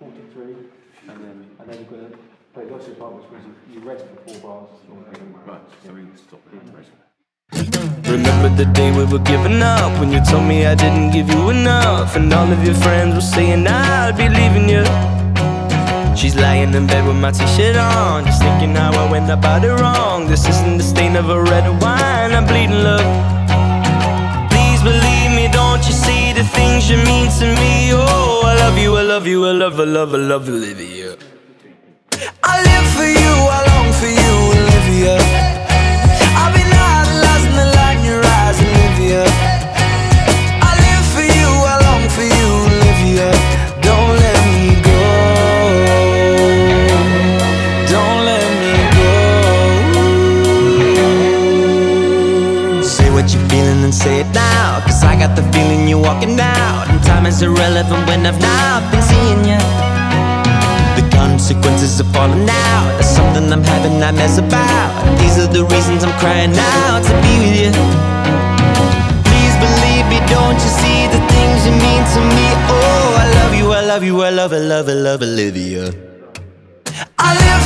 43, and then, and then you're going to play lots of part, which means you, you rest for four bars. Right, so we can stop it. Mm-hmm. Remember the day we were giving up when you told me I didn't give you enough, and all of your friends were saying I'd be leaving you. She's lying in bed with my t-shirt on, just thinking how I went about it wrong. This isn't the stain of a red wine, I'm bleeding love. Please believe me, don't you see the things you mean to me? Oh, I love you, I love you, I love, I love, I love Olivia. I live for you, I long for you, Olivia. I've been idolizing the light in your eyes, Olivia. I live for you, I long for you, Olivia. Don't let me go. Don't let me go. Say what you're feeling and say it now. Got the feeling you're walking out. And time is irrelevant when I've not been seeing you. The consequences of falling out. That's something I'm having nightmares about. These are the reasons I'm crying out to be with you. Please believe me, don't you see the things you mean to me? Oh, I love you, I love you, I love, I love, I love Olivia. I live